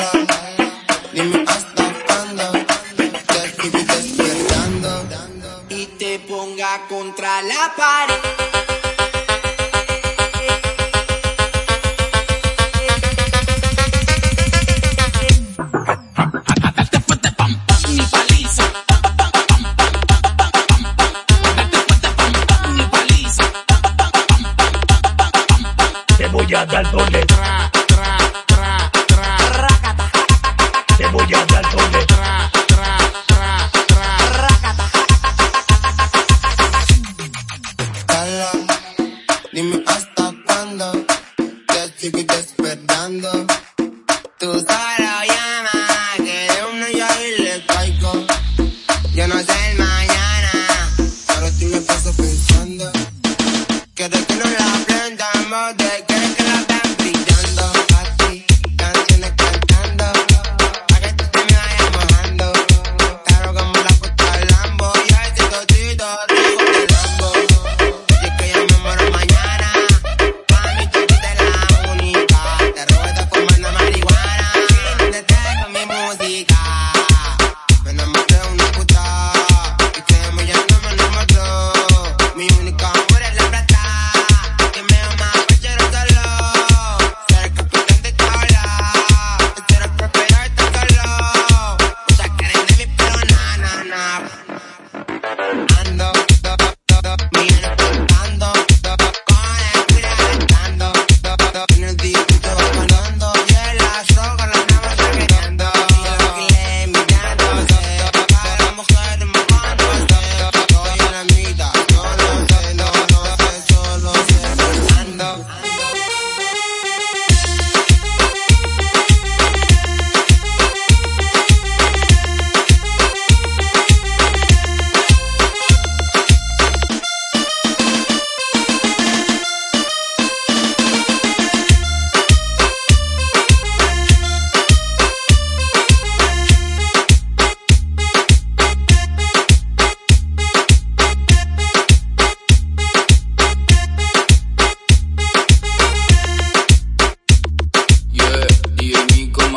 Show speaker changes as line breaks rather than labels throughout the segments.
cuándo, dime
hasta cuándo, te estoy despertando y te contra la pared. voy a dar doble
sigue despertando. Tú solo llama, que de una yo ahí le caigo. Yo no sé el mañana, pero tú me paso pensando. Quieres que nos la prendamos, te quieres que la estén brillando.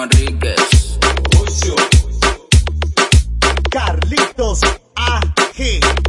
Manríquez. Carlitos AG.